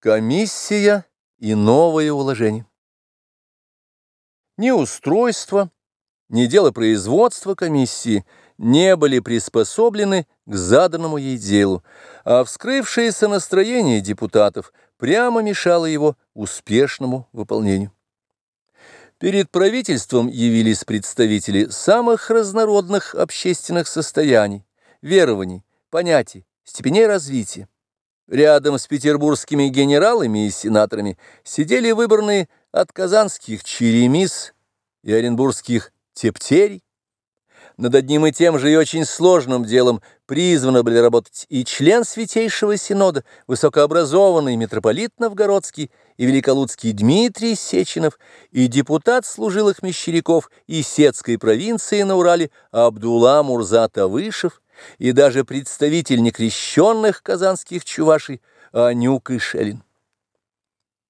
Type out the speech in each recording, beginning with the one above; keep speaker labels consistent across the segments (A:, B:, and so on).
A: Комиссия и новое уложение. Ни устройство, ни дело производства комиссии не были приспособлены к заданному ей делу, а вскрывшееся настроение депутатов прямо мешало его успешному выполнению. Перед правительством явились представители самых разнородных общественных состояний, верований, понятий, степеней развития. Рядом с петербургскими генералами и сенаторами сидели выбранные от казанских черемис и оренбургских тептерий. Над одним и тем же и очень сложным делом призваны были работать и член Святейшего Синода, высокообразованный митрополит Новгородский и великолудский Дмитрий Сеченов, и депутат служилых мещеряков и Сетской провинции на Урале Абдулла Мурза Тавышев, и даже представитель некрещенных казанских чувашей Анюк и Шелин.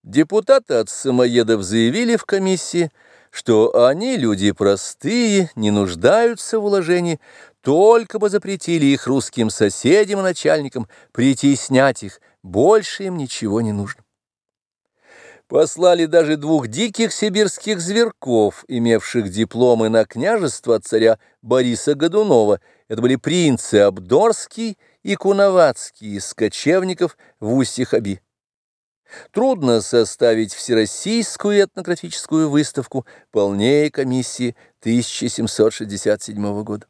A: Депутаты от самоедов заявили в комиссии, что они люди простые, не нуждаются в уложении, только бы запретили их русским соседям и начальникам, притеснять их, больше им ничего не нужно. Послали даже двух диких сибирских зверков, имевших дипломы на княжество от царя Бориса Годунова. Это были принцы Абдорский и Куновацкий из кочевников в Устье-Хаби. Трудно составить всероссийскую этнографическую выставку полнее комиссии 1767 года.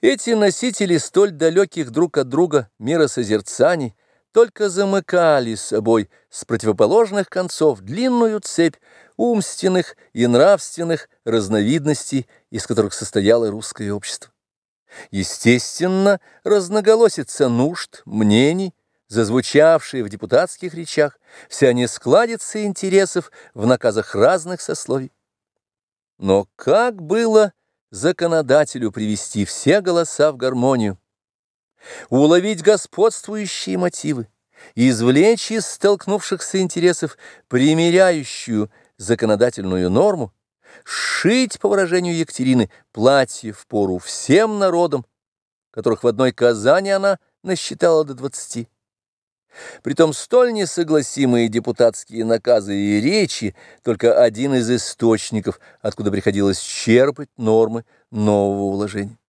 A: Эти носители столь далеких друг от друга миросозерцаний только замыкали собой с противоположных концов длинную цепь умственных и нравственных разновидностей, из которых состояло русское общество. Естественно, разноголосица нужд, мнений, зазвучавшие в депутатских речах, вся нескладица интересов в наказах разных сословий. Но как было законодателю привести все голоса в гармонию, уловить господствующие мотивы, извлечь из столкнувшихся интересов примиряющую законодательную норму, сшить, по выражению Екатерины, платье в пору всем народам, которых в одной Казани она насчитала до двадцати. Притом столь несогласимые депутатские наказы и речи только один из источников, откуда приходилось черпать нормы нового уложения.